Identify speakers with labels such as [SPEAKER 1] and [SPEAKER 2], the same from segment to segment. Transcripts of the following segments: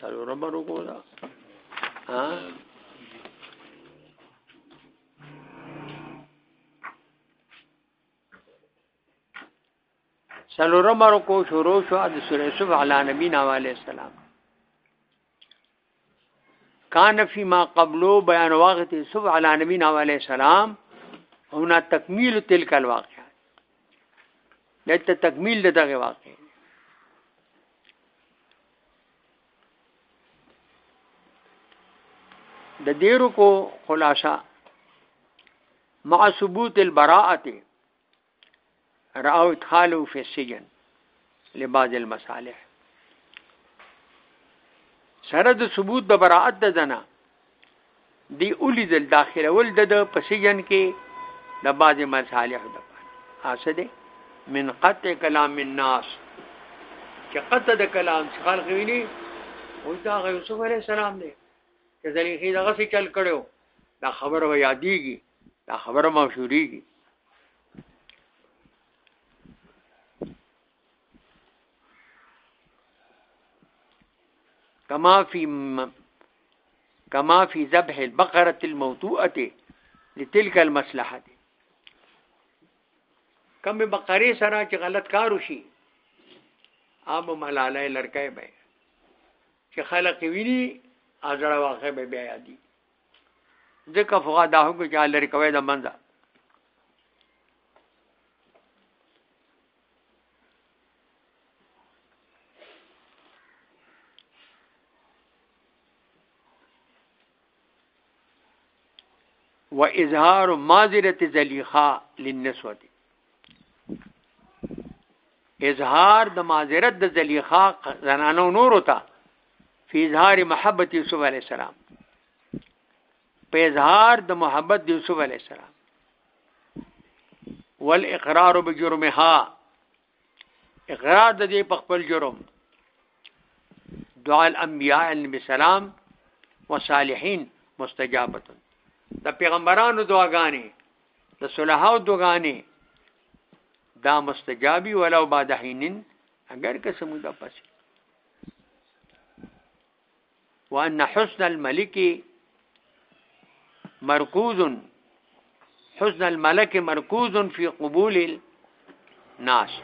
[SPEAKER 1] سلو ربا رکو دا ها سلو ربا رکو شروع شو د سورې سب علی نبی نواله السلام کان فی ما قبلو بیان وقت صف علی نبینا علیہ السلام هنا تکمیل تلک الواقع دلته تکمیل دغه واقع د دیرو کو خلاصہ مع ثبوت البراءه راو ادخالو فی السجن لبعض المصالح سره د ثبوت د براءت د دنا دی اولی دل داخله ول د په سجن کې د بعض مصالح د اسه ده من قطع کلام الناس چې قطع د کلام چې خلق ویلي او دا یوسف علی السلام دی چې ځلې هیڅ هغه څه چل کړو دا خبره یادېږي دا خبره ما شوريږي کما فی کما فی ذبح البقره الموتوءه لتلك المصلحه کم بقره سره چې غلط کار وشي عام ملاله لړکای به چې خلق ویني اجر واقع به بیا یادي ځکه فقها دا حکم چې لري کوي د منځه و اظهار مازره زلیخا للنسوه اظهار د مازرت د زلیخا زنانو نور وتا فی اظهار محبت یوسف علی السلام په اظهار د محبت د یوسف علی السلام والاقرار بجرمها اقرار د دې په خپل جرم دعا الانبیاء علیهم السلام وصالحین مستجابه د پیغمبرانو دعاګانې د صلحاو دعاګانې دا مستجابی ولو بعد حینن اگر که سمودا پسې وان حسن الملک مرکوز حسن الملک مرکوز فی قبول الناس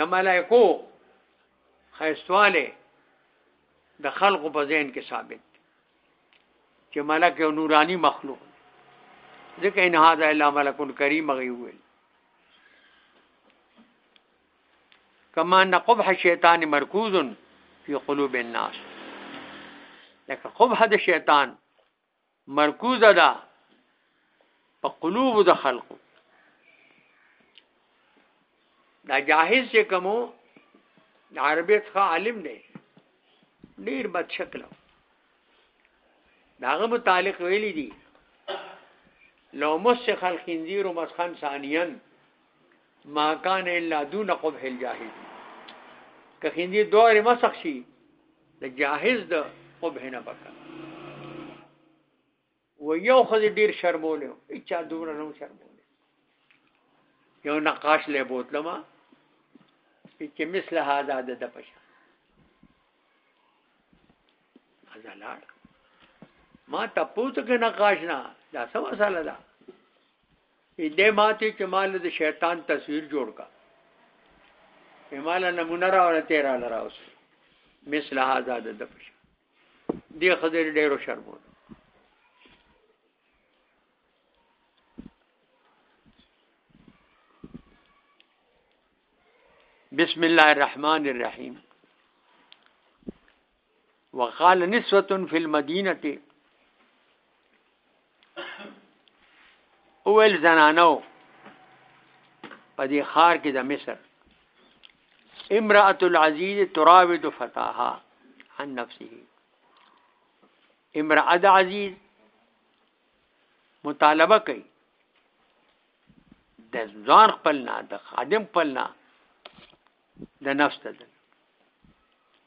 [SPEAKER 1] د ملائکو خیستواله د خلقو په ذهن کې ثابت چې ملک یو نورانی مخلوق ځکه ان هاذا الا ملک کریم غي ویل کما ان قبح شیطان مرکوز فی قلوب الناس لکه قبح د شیطان مرکوز ده په قلوب د خلقو دا جاهز چې کومو د عربیت ښه عالم دی ډیر بد شکل داغه متعلق ویلی دی لو مسخ الخنزیر مسخن ثانیا ما کان الا دون قبح الجاهل که خندي دور مسخ شي د جاهز د قبح نه بکا و یو خدای ډیر شرمول اچا دومره نو شرمول یو نقاش له بوتلما چې مثل هذا د پشا ازلار ما تاسو ته نقاش نه دا سم مسله ده وی دی ماته چې مال د شیطان تصویر جوړ کا مال نمونه راوړه تیرا لراوس مثل هذا د دپش دی خدای ډیرو شرمو بسم الله الرحمن الرحیم وقال نسوة في المدينة اول زنانو په دې خار کې د مصر امرأة العزيز تراود فتاها عن نفسه امرأة عزيز مطالبه کوي د ځان خپلنا د خادم خپلنا د نفس ته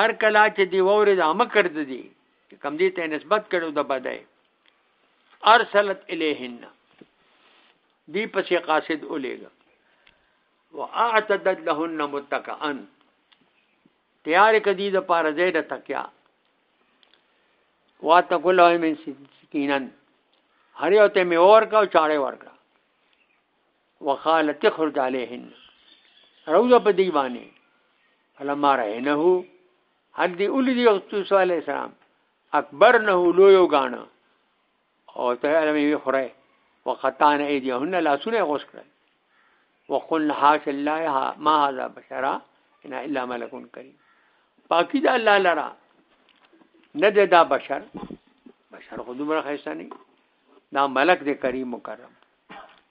[SPEAKER 1] هر کله چې دی ووري دا مکر د دي کم دي ته نسبت کړو د بدای ارسلت الیهن دی پسې قاصد الیګا واعتدت لهن متکئا تیار کدی د پاره زیاده تکیا واتقوا الله من سکینن هر یو ته می ورکا او چاړې ورکا وقالت اخرج عليهن روزه په دی باندې فلما رأينه هر دی اولی دی یوسف علیه السلام اکبر نه لو یو غاڼه او ته علم یې خره وقطان ایدیهن لاسونه غوس کړل وقلنا حاش الله ما هذا بشرا ان الا ملک کریم پاکی دا الله لرا نه ده دا بشر بشر خو دومره خیسته نه دا ملک دې کریم مکرم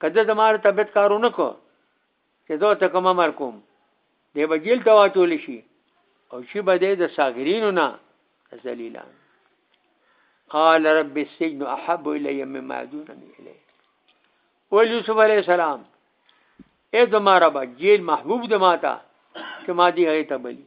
[SPEAKER 1] که ده زما د طبیعت کار ونه کړ چې زه ورته کوم امر کوم دی به جیل ته واچول شي او شي به دی د صاغرینو نه ذلیلان قال رب السجن احب الی مما یدوننی الیه ویل یوسف علیه السلام ای زما ربه جیل محبوب د ماته چې ما دې هغې ته بلی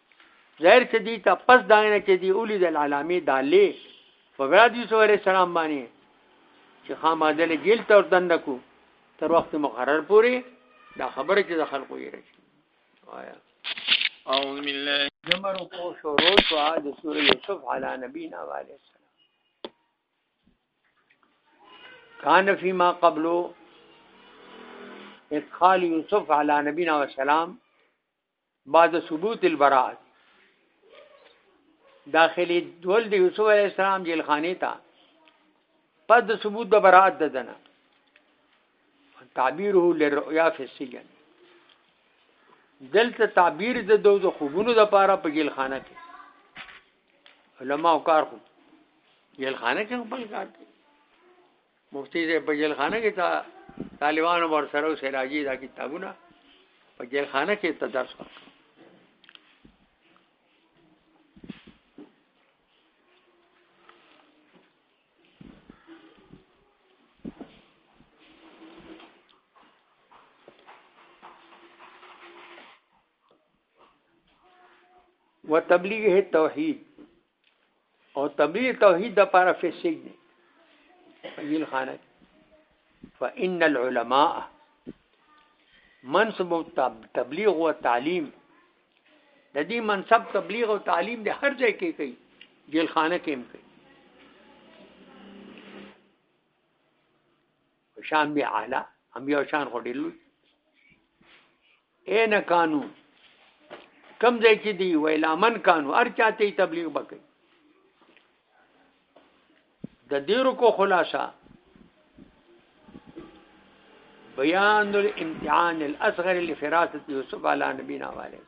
[SPEAKER 1] ظاهر چې دی ته پس دا نه چې دی اولی د علامه دالې په براد یوسف علی السلام باندې چې خامادل جیل تر دنه کو تر وخت مقرر پوري دا خبره چې د خلکو یې رچ آیا
[SPEAKER 2] اعوذ بالله
[SPEAKER 1] جمر کو شروع تو د سورې یوسف علی نبینا علیه السلام کان فيما قبلو ادخال یوسف علی نبینا والسلام بعد ثبوت البراءه داخلي دول د یوسف علی السلام جیل خانه تا پس د ثبوت د براءت ددنه تعبیره للرؤیا فی السجن دلته تعبیر د دو د خوبونو د پاره په جیل خانه کې علما او کار خو جیل خانه کې خپل کار کوي مفتی صاحب په جیل خانه کې تا طالبانو ور سره او سراجی دا کتابونه په جیل خانه کې ته درس ورکړ وتبلیغ توحید او تبلیغ توحید د پاره په سجن فیل خانه فإن العلماء منصب تبلیغ او تعلیم د دې منصب تبلیغ او تعلیم د هر ځای کې کوي جیل خانه کې هم کوي شان به اعلی هم یو شان خو ډیلو اے نه کانو کم ځای کې دی ویلا من کانو هر چاته تبلیغ وکړي د دیرو کو خلاصہ بیان الامتحان الاصغر لفراسه یوسف علی نبینا علیه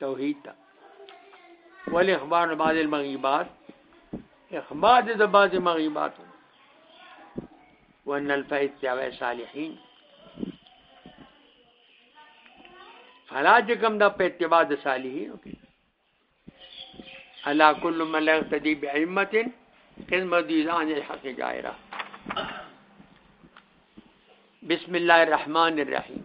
[SPEAKER 1] توحید ته ول اخبار بعض المغیبات اخبار د بعض مغیبات وان الفیت یا صالحین فلا جکم دا په اتباع د صالحین کې الا کل من لا يقتدي بعلمه قسم دي عن الحق جائره بسم الله الرحمن الرحیم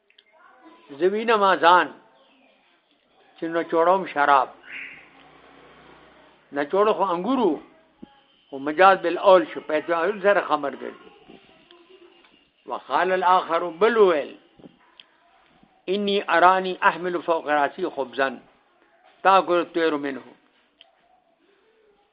[SPEAKER 1] زوینه ما ځان چې نه چوړوم شراب نه چوړو خو انګورو او مجاز بل اول شو په اول سره خمر ګرځي وقال الاخر بل ویل انی ارانی احمل فوق راسی خبزن تاکل تیر منه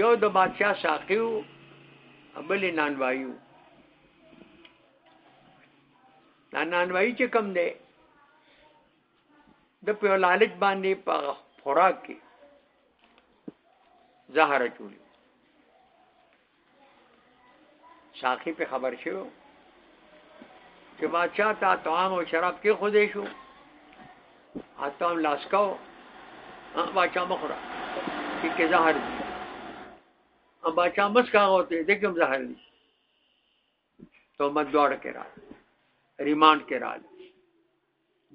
[SPEAKER 1] یو د بادشاه ساقی و بل نانوایی و دا نانوایی چې کم دی د په لالچ باندې په خوراک کې زهر چولی ساقي په خبر شو چې بادشاہ ته طعام او شراب کې خو دې شو اتم لاسکاو بادشاہ مخره چې کې زهر دي بادشاہ مسکا غوته دې کوم زهر دي تهمت دواړه کې راغله ریماند کې راغله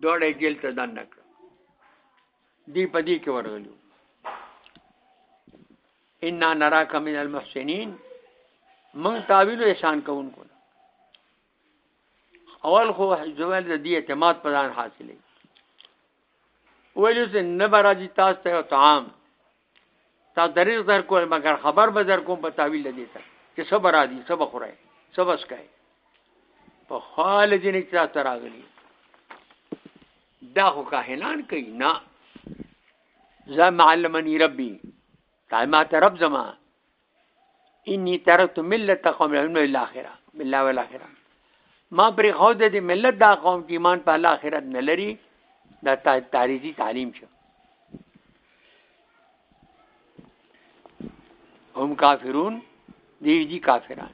[SPEAKER 1] دواړه جیل ته دن نه کړه دی په دې کې ورغلو ان نراک من المحسنین من تعویل احسان کوونکو اول خو جوال د دې اعتماد په ځان حاصلې ویلو چې نه برازي تاسو ته طعام تا دریغ در کوی مګر خبر به در کوم په تعویل دی ته چې صبر را دي صبر خورای صبر سکای په خال جنې چې تاسو راغلي دا خو کاهنان کوي نه زم علمني ربي تعالی ما ته رب زما انی ترکت ملت قوم الحمد لله اخره بالله والاخره ما پر خو د دې ملت دا قوم چې ایمان په الله اخرت نه لري دا تاریخي تعلیم شو هم کافرون دی دی کافران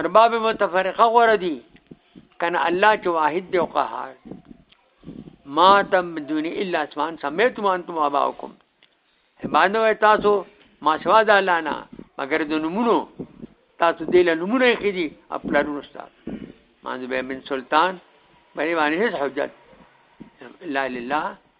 [SPEAKER 1] ارباب متفرقه غوره دي کنه الله چې واحد دی او قهار ما تم دون الا اسمان سمیتم انتم اباؤکم عبادت وای تاسو ما سوا د الله نه مگر د نمونو تاسو دې له نمونه یې کړي خپل نور تاسو مانځ به من سلطان باندې باندې حجت الا لله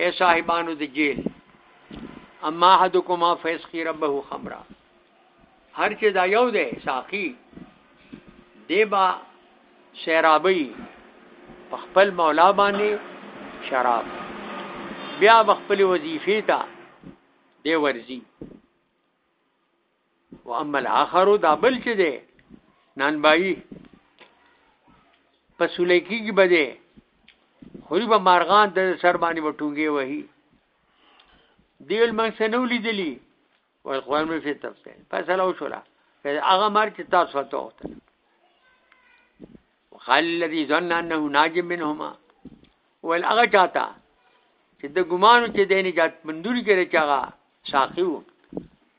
[SPEAKER 1] اے صاحبانو د جیل اما حدکما فیسقی ربه خمرا هر چې دا یو دی ساقی دیبا سیرابی په خپل مولا باندې شراب بیا خپل وظیفې ته دی ورزی و اما الاخر دا بل چې دی نانبایی په سولې کېږي به دی خوري به مارغان د سر باندې به ټونګې وهي دیل موږ څه نه ولیدلي وایي قرآن مې فې تفصیل فیصله وشوله هغه مار چې تاسو ته وختل وقال الذي ظن انه ناج منهما ول هغه چاته چې د ګمانو چې د نجات مندوري کې رچاغه ساقي وو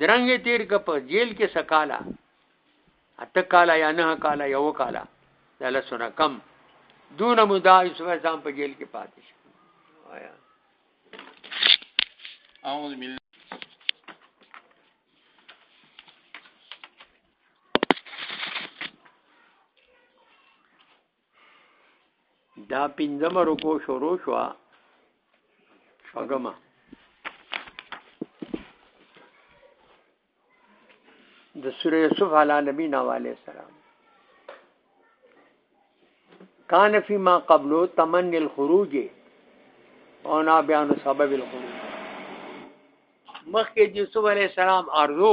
[SPEAKER 1] درنګ تیر ک په جیل کې سکالا اته کالا یا نه کالا یو کالا دا لسونه کم دون مدا یوسف اسلام په جیل کې پاتې شو آیا
[SPEAKER 2] اعوذ بالله
[SPEAKER 1] دا پنځمه رکو شروع شو شګما د سوره یوسف علی نبی نواله السلام کان فی ما قبلو تمن الخروج او نا بیان سبب الخروج مخکې یوسف علی السلام ارزو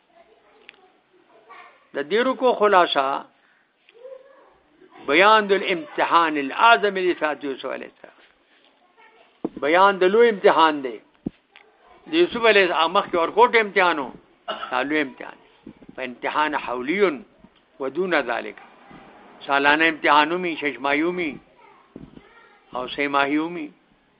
[SPEAKER 1] د دې رکو خلاصه بیان د امتحان الاعظم لسات یوسف علیه السلام بیان د لوی امتحان دی د یوسف علیه السلام مخکې ورکوټ امتحانو دا لوی امتحان په امتحان حولی ودون ذالک سالانه امتحانومی ششمایومی او سیماهیومی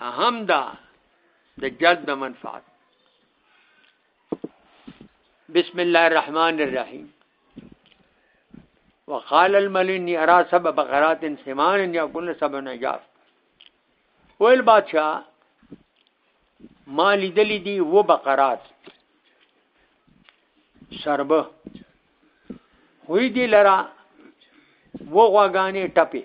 [SPEAKER 1] اهم دا د جلب د منفعت بسم الله الرحمن الرحیم وقال الملين يرى سبب بقرات سمان يأكل سبب نجاف ویل بادشاہ ما لیدلی دی و بقرات سربه وی دی لرا و غواګانې ټپې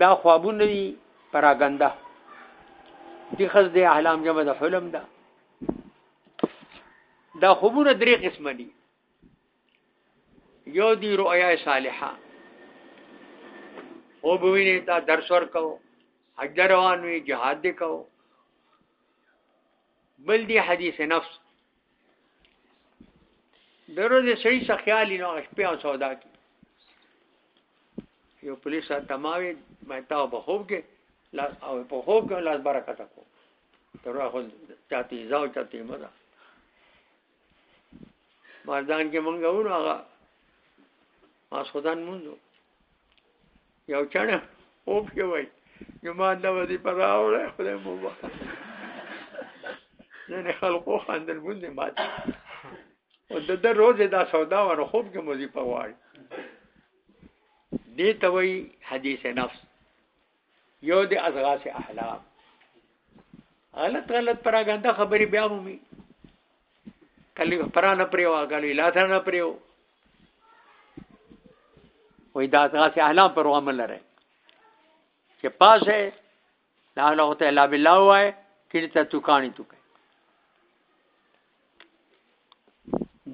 [SPEAKER 1] دا خوابونه دي پراګنده دي خز د احلام جمع د حلم ده دا خوبونه درې قسم دي یو دی رؤیا صالحه او بوینه تا درس ورکاو حج روان وی جهاد دی کو بل دی حدیث نفس درو دې صحیح سخیالي نو شپې او سودا کې یو پولیس تماوي مې تا په خوب کې لا او په خوب کې لاس برکت کو درو خو چاته ایزاو چاته مزه مردان کې مونږ ورو هغه ما سودان مونږ یو چانه اوف کې وای نو ما دا وځي په راوړې خدای مو وکړه نه خلکو خندل مونږ نه مات او د د روزه دا سودا ونه خوب کې مو زی په واړ دې ته وای حدیث نفس یو د اضغاث احلام غلط غلط پراګنده خبرې بیا مومي کلی پرا نه پریو کلی لا ته نه پریو وای دا تاسو اعلان پر وامه لره چې پاسه لا له ته لا بلا وای کړي ته تو کانی تو کوي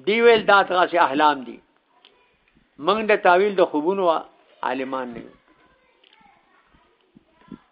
[SPEAKER 1] دی ویل دا تاسو احلام دي موږ د تعویل د خوبونو عالمان نه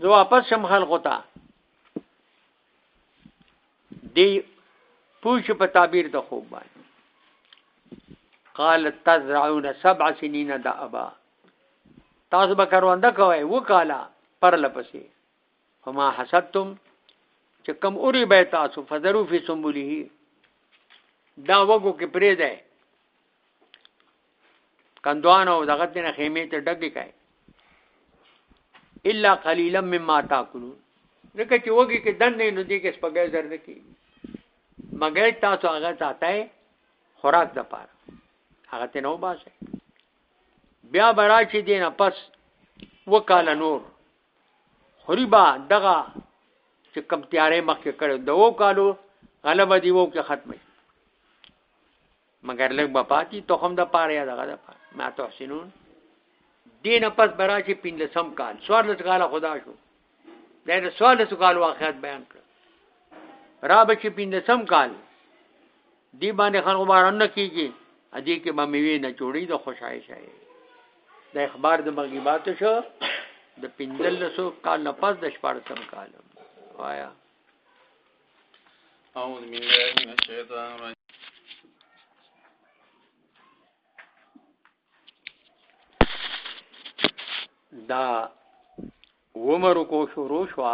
[SPEAKER 1] زه واپس شم خلقو ته دی پوښ په تعبیر د خوب باندې قال تزرعون سبع سنین دا ابا تاسو به کرونده کوي وکاله پر لپسې فما حسدتم چې کم اوري به تاسو فذرو فی سنبله دا وګو کې پرې ده کندوان او دغه تنه خیمه ته ډګې کای الا قليلا مما تاكلون ځکه چې وګي کې دن نه نو دي کې سپګې زر نه کی مګر تاسو هغه ته خوراک د پاره هغه ته نو باسه بیا برا چې دینه پس وکاله نور خریبا دغه چې کم تیارې مخکې کړو دوه کالو غلبه دیو کې ختمه مګر لږ به پاتې تخم د پاره یا دغه د پاره ما تحسنون دینه پس برا چې پینلسم کال سوار لس کال خدا شو دا د سوار لس کال واقعیت بیان کړ را به چې پینلسم کال دی باندې خان غبارن نه کیږي ادي کې به میوي نه جوړي د خوشاله شي د اخبار د مغیبات شو د پینلسو کال نه پس د شپارسم کال وایا
[SPEAKER 2] أعوذ بالله من الشيطان الرجيم
[SPEAKER 1] دا عمر کو شروع شو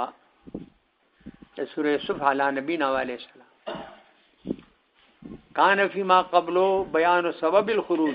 [SPEAKER 1] د سوره صف علی نبی نو علی السلام کان فيما قبلو بیان سبب الخروج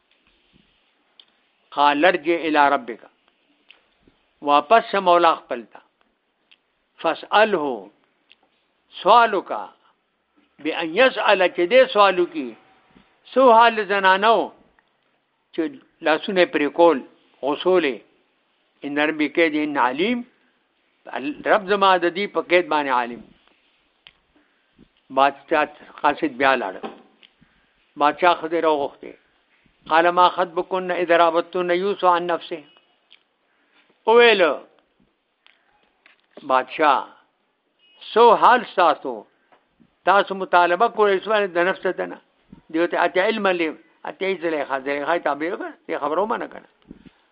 [SPEAKER 1] قال ارجع الى ربك واپس شه مولا خپل ته فاساله سوالک بان يسال چې دې سوالو کې سو حال زنانو چې لاسونه پرې کول غسولې ان ربي کې دې علیم رب زما د دې په قید باندې عالم بادشاہ قاصد بیا لاړ بادشاہ خدای راغوخته قال ما خطبكن اذا رابطن يوسف عن نفسه اویل بادشاہ سو حال ساتو تاسو مطالبه کولای شئ د نفس دنه دیو ته اته علم لې اته زلیخا زلیخا تعبیر کړ ته خبرو ما نه کړ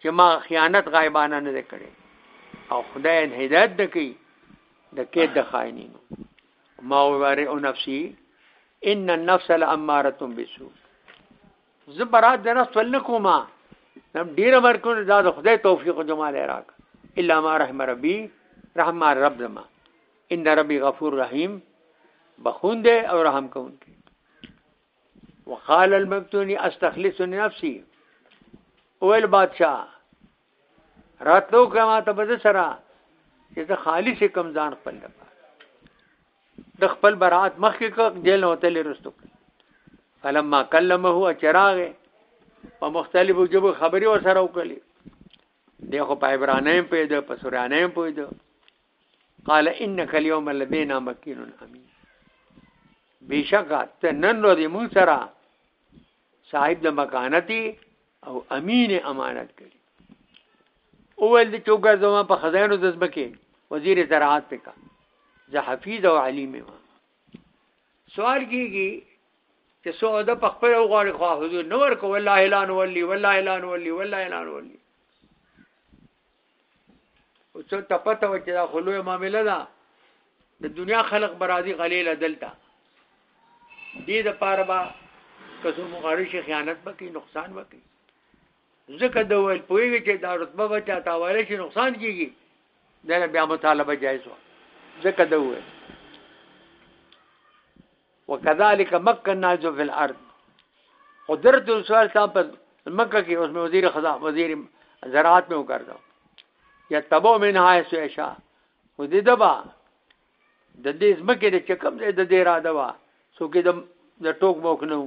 [SPEAKER 1] چې ما خیانت غایبانه نه دی کړی او خدای هدایت دکی د کې د خاینینو ما واره او نفسي ان النفس لاماره بالسوء زبرات د نفس ول کوما نم ډیر مرکو دا د خدای توفیق او جمال راک الا ما رحم ربي رحم رب زما ان ربي غفور رحیم بخوند او رحم کوونکی وقال المبتونی استخلص نفسی اول بادشاہ راتلو کما ته بز سره چې ته خالص کم ځان خپل لپاره د خپل برات مخ کې جیل نه وتل رستو فلما کلمه هو چراغ په مختلفو جبو خبري وسره وکړي دغه په عبرانه په دې په سورانه په دې قال انك اليوم لدينا مكين امين بشکا ته نن ورځې مون سره صاحب د مکانتي او امین امانت کړي اول د چوګر زما په خزانو د زبکه وزیر زراعت کا زه حفیظ او علیم ما سوال کیږي چې سوده په خپل غواړي خو حضور نور کو والله اعلان ولي والله اعلان ولي والله اعلان ولي او څه ته پته و چې دا خو لوی معامله ده د دنیا خلق برازي غلیله دلته دې د پاره با کسو مغاړي شي خیانت وکي نقصان وکي ځکه د ویل پوهیږي چې دا رتبه بچا تا ویل شي نقصان کیږي دا بیا مطالبه جایز و ځکه د ویل وکذالک مکننا جو فی الارض قدرت سوال صاحب پر مکه کې اوس مې وزیر خزا وزیر زراعت مې وکړ یا تبو من های سویشا خو دې دبا د دې زمکه د چکم دې د دې را دوا سو کې د د ټوک موک نو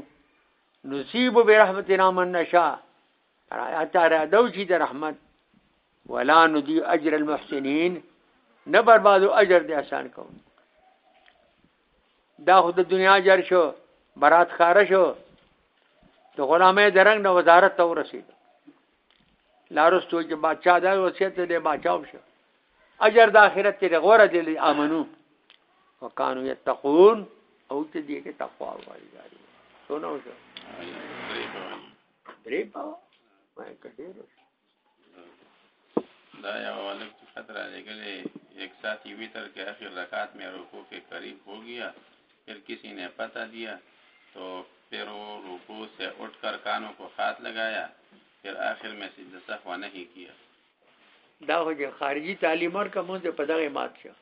[SPEAKER 1] نصیب به رحمت رحمان نشا اتا را دو چې د رحمت ولا ندی اجر المحسنین نه بربادو اجر دې آسان کوم دا خو د دنیا جر شو برات خار شو د غلامه درنګ نه وزارت ته ورسید لارستو چې بادشاہ دا وصیت دی بادشاہ وشه اجر د اخرت ته غوړه دی امنو وکانو یتقون او ته دې کې تقوا وایي سونه وشه درې پاو ما کډې
[SPEAKER 2] دا یو الف کی خطر علی گلے ایک ساتھ ہی وطر کے آخر رکعت میں رکوع کے قریب ہو گیا پھر کسی نے پتہ دیا تو پھر وہ رکوع سے اٹھ کر کانوں کو خات لگایا پھر آخر میں سجدہ سہو نہیں کیا
[SPEAKER 1] دا خو خارجي تعلیم ورکه مونږ په دغه مات شو او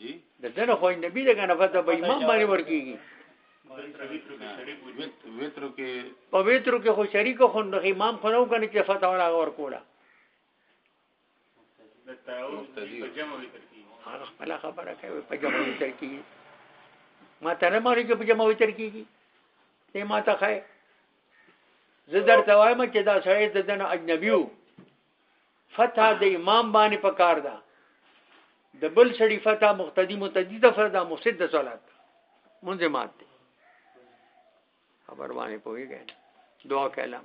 [SPEAKER 2] جی
[SPEAKER 1] د دنه خو نبی دغه نه پته به امام باندې ورکیږي
[SPEAKER 2] ویترو کې
[SPEAKER 1] په ویترو کې خو شریک خو د امام خو نو کنه چې فتح ولا ور
[SPEAKER 2] کولا
[SPEAKER 1] هغه خپل خبره کوي په جمع ویتر کې ما ته نه مانی چې په جمع ویتر کېږي ته ما ته خای زه درته وایم چې دا سړی د دنه اجنبیو فتح د امام باندې پکار ده د بل سړي فتح مقتدی متدی د فرض مفسد د صلات منځه مات دي خبر باندې پويږي دعا کلام